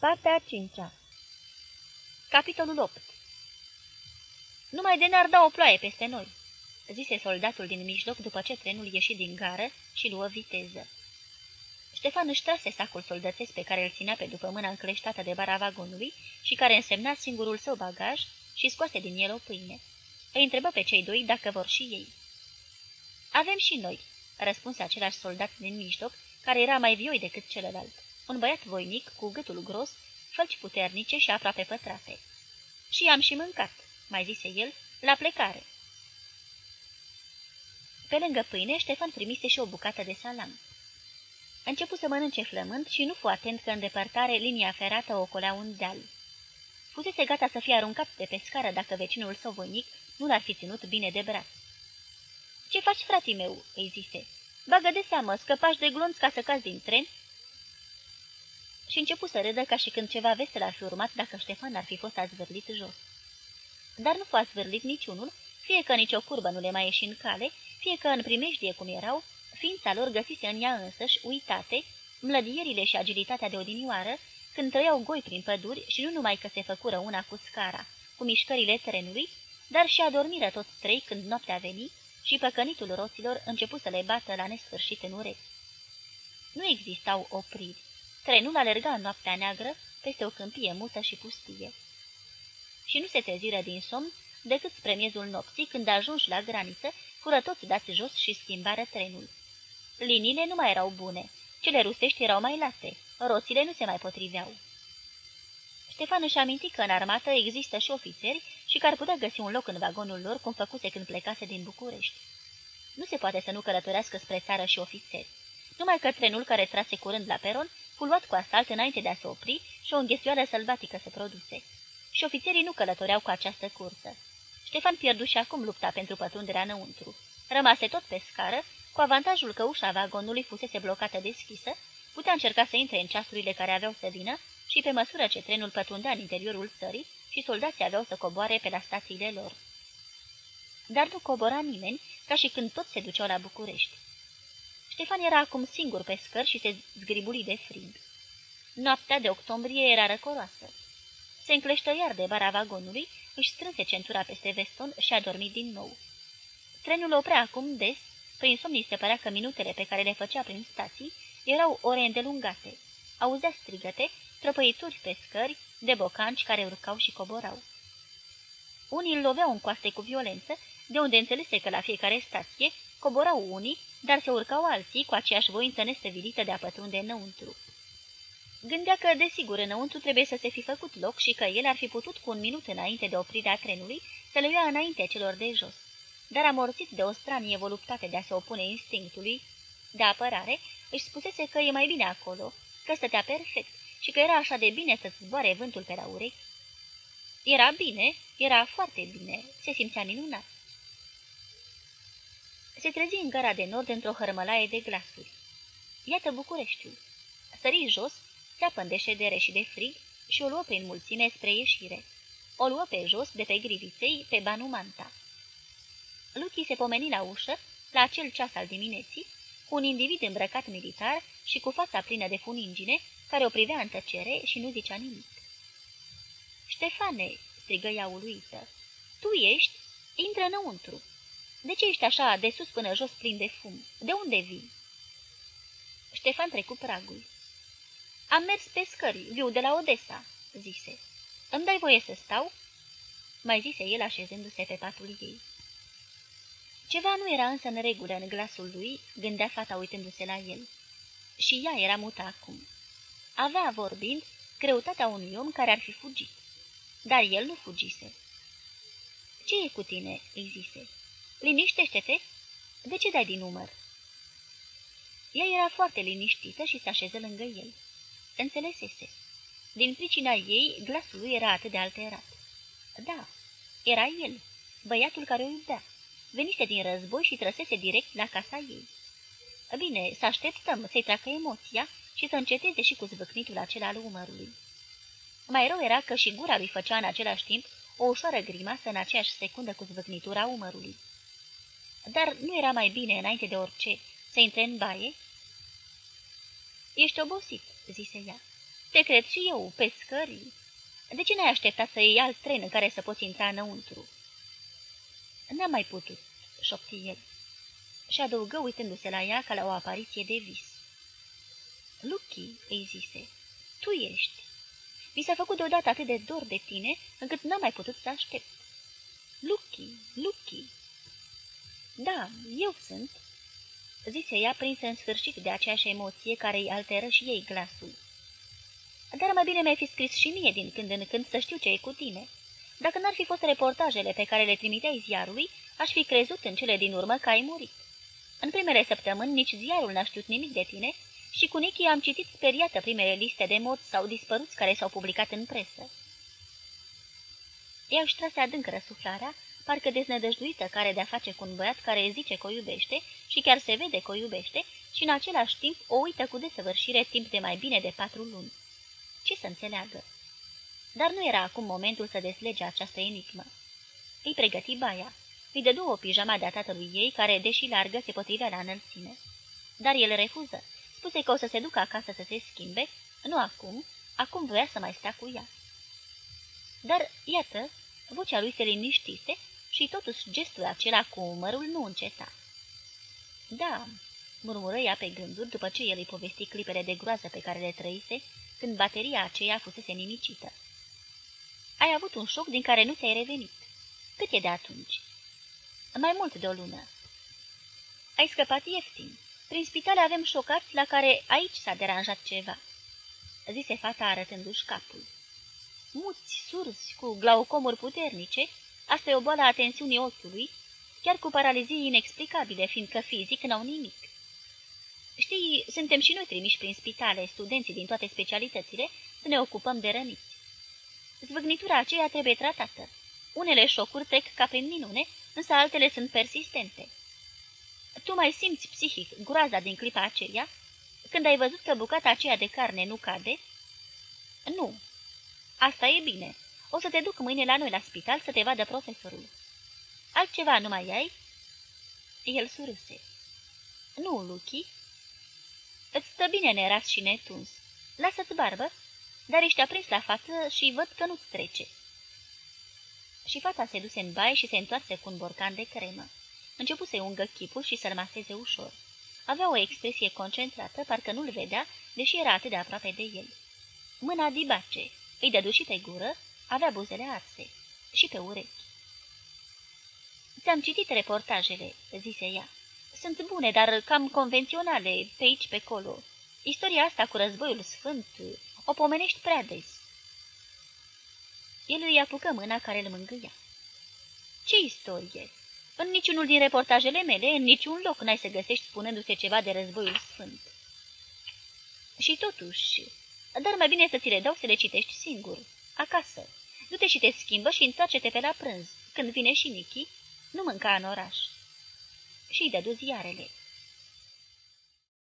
Partea a cincea Capitolul 8 Numai de n-ar da o ploaie peste noi, zise soldatul din mijloc după ce trenul ieși din gară și luă viteză. Ștefan își trase sacul soldățesc pe care îl ținea pe după mâna încleștată de bara vagonului și care însemna singurul său bagaj și scoase din el o pâine. Îi întrebă pe cei doi dacă vor și ei. Avem și noi, răspunse același soldat din mijloc, care era mai vioi decât celălalt. Un băiat voinic, cu gâtul gros, fălci puternice și aproape pătrate. Și am și mâncat, mai zise el, la plecare. Pe lângă pâine, Ștefan primise și o bucată de salam. Începu să mănânce flămând și nu fu atent că în depărtare linia ferată ocolea un deal. Fusese gata să fie aruncat de pe scară dacă vecinul său voinic nu l-ar fi ținut bine de braț. Ce faci, fratii meu?" îi zise. Bagă de seamă, scăpași de glonț ca să cazi din tren?" Și începu să râdă ca și când ceva vesel ar fi urmat dacă Ștefan ar fi fost azvârlit jos. Dar nu fu azvârlit niciunul, fie că nicio curbă nu le mai ieși în cale, fie că în primejdie cum erau, ființa lor găsise în ea însăși, uitate, mlădierile și agilitatea de odinioară, când trăiau goi prin păduri și nu numai că se făcură una cu scara, cu mișcările trenului, dar și adormiră toți trei când noaptea veni și păcănitul roților începu să le bată la nesfârșit în urechi. Nu existau opriri. Trenul alerga în noaptea neagră peste o câmpie mută și pustie. Și nu se treziră din somn decât spre miezul nopții, când ajunși la graniță, fură toți dați jos și schimbară trenul. Liniile nu mai erau bune, cele rusești erau mai late, roțile nu se mai potriveau. Ștefan își aminti că în armată există și ofițeri și că ar putea găsi un loc în vagonul lor cum făcuse când plecase din București. Nu se poate să nu călătorească spre țară și ofițeri. Numai că trenul care trase curând la peron fu luat cu asalt înainte de a se opri și o înghesuială sălbatică se produse. Și ofițerii nu călătoreau cu această cursă. Ștefan pierdu și acum lupta pentru pătrunderea înăuntru. Rămase tot pe scară, cu avantajul că ușa vagonului fusese blocată deschisă, putea încerca să intre în ceasurile care aveau să vină și pe măsură ce trenul pătrundea în interiorul țării și soldații aveau să coboare pe la stațiile lor. Dar nu cobora nimeni, ca și când toți se duceau la București. Ștefan era acum singur pe scări și se zgribuli de frig. Noaptea de octombrie era răcoroasă. Se încleștă iar de bara vagonului, își strânse centura peste veston și a dormit din nou. Trenul oprea acum des, prin somn se părea că minutele pe care le făcea prin stații erau ore îndelungate. Auzea strigăte, trăpăituri pe scări, de bocanci care urcau și coborau. Unii îl loveau în coaste cu violență, de unde înțelese că la fiecare stație coborau unii, dar se urcau alții cu aceeași voință nestăvilită de a pătrunde înăuntru. Gândea că, desigur, înăuntru trebuie să se fi făcut loc și că el ar fi putut cu un minut înainte de oprirea trenului să le ia înainte celor de jos. Dar amorțit de o stranie voluptate de a se opune instinctului de apărare, își spusese că e mai bine acolo, că stătea perfect și că era așa de bine să-ți zboare vântul pe la urechi. Era bine, era foarte bine, se simțea minunat. Se trezi în gara de nord într-o hărmălaie de glasuri. Iată Bucureștiul. Sări jos, țeapă de ședere și de frig și o luă prin mulțime spre ieșire. O luă pe jos, de pe griviței, pe Banumanta. Luții se pomeni la ușă, la acel ceas al dimineții, cu un individ îmbrăcat militar și cu fața plină de funingine, care o privea în tăcere și nu zicea nimic. Ștefane!" strigă ea uluită. Tu ești? Intră înăuntru. De ce ești așa de sus până jos plin de fum? De unde vii?" Ștefan trecu pragul. Am mers pe scări, viu de la Odessa," zise. Îmi dai voie să stau?" Mai zise el așezându-se pe patul ei. Ceva nu era însă în regulă în glasul lui, gândea fata uitându-se la el. Și ea era mută acum. Avea, vorbind, greutatea unui om care ar fi fugit. Dar el nu fugise. Ce e cu tine?" îi zise. Liniștește-te! De ce dai din număr?" Ea era foarte liniștită și se așeză lângă el. Înțelesese. Din pricina ei, glasul lui era atât de alterat. Da, era el, băiatul care o iubea. Venise din război și trăsese direct la casa ei. Bine, să așteptăm să-i treacă emoția și să înceteze și cu zvâcnitul acela al umărului. Mai rău era că și gura lui făcea în același timp o ușoară grimasă în aceeași secundă cu zvâcnitura umărului. Dar nu era mai bine, înainte de orice, să intre în baie? Ești obosit," zise ea. Te cred și eu, pescării. De ce n-ai așteptat să iei alt tren în care să poți intra înăuntru?" N-am mai putut," șopti el. Și adăugă uitându-se la ea ca la o apariție de vis. Lucky," îi zise, tu ești. Mi s-a făcut deodată atât de dor de tine, încât n-am mai putut să aștept. Lucky, Lucky. Da, eu sunt, zise ea prinsă în sfârșit de aceeași emoție care îi alteră și ei glasul. Dar mai bine mi-ai fi scris și mie din când în când să știu ce e cu tine. Dacă n-ar fi fost reportajele pe care le trimiteai ziarului, aș fi crezut în cele din urmă că ai murit. În primele săptămâni nici ziarul n-a știut nimic de tine și cu Nichi am citit speriată primele liste de mod sau dispăruți care s-au publicat în presă. Ea își trase adânc răsuflarea, parcă deznădăjduită care de-a face cu un băiat care zice că o iubește și chiar se vede că o iubește și în același timp o uită cu desăvârșire timp de mai bine de patru luni. Ce să înțeleagă? Dar nu era acum momentul să deslege această enigmă. Îi pregăti baia. Îi dădu o pijama de-a tatălui ei, care, deși largă, se potrivea la înălțime. Dar el refuză. Spuse că o să se ducă acasă să se schimbe, nu acum, acum voia să mai stea cu ea. Dar, iată, vocea lui se liniștise și totuși gestul acela cu umărul nu înceta. Da, murmură ea pe gânduri după ce el îi povesti clipele de groază pe care le trăise când bateria aceea fusese nimicită. Ai avut un șoc din care nu ți-ai revenit. Cât e de atunci? Mai mult de o lună. Ai scăpat ieftin. Prin spitale avem șocați la care aici s-a deranjat ceva, zise fata arătându-și capul. Muți, surzi, cu glaucomuri puternice, asta e o boală a tensiunii ochiului, chiar cu paralizii inexplicabile, fiindcă fizic n-au nimic. Știi, suntem și noi trimiși prin spitale, studenții din toate specialitățile, să ne ocupăm de răniți. Zvâgnitura aceea trebuie tratată. Unele șocuri trec ca prin minune, însă altele sunt persistente. Tu mai simți psihic groaza din clipa aceea? Când ai văzut că bucata aceea de carne nu cade? Nu. Asta e bine. O să te duc mâine la noi la spital să te vadă profesorul. Altceva nu mai ai? El surâse. Nu, Luchi. Îți stă bine neras și netuns. Lasă-ți barbă, dar ești aprins la față și văd că nu-ți trece. Și fata se duse în baie și se întoarse cu un borcan de cremă. Începu să-i ungă chipul și să-l maseze ușor. Avea o expresie concentrată, parcă nu-l vedea, deși era atât de aproape de el. Mâna dibace, îi dădu și pe gură, avea buzele arse și pe urechi. Ți-am citit reportajele," zise ea. Sunt bune, dar cam convenționale, pe aici, pe colo. Istoria asta cu războiul sfânt o pomenești prea des." El îi apucă mâna care îl mângâia. Ce istorie?" În niciunul din reportajele mele, în niciun loc n-ai să găsești spunându-se ceva de războiul sfânt." Și totuși, dar mai bine să ți le dau să le citești singur, acasă. Du-te și te schimbă și întoarce-te pe la prânz, când vine și Nichi, nu mânca în oraș. Și-i dădu ziarele.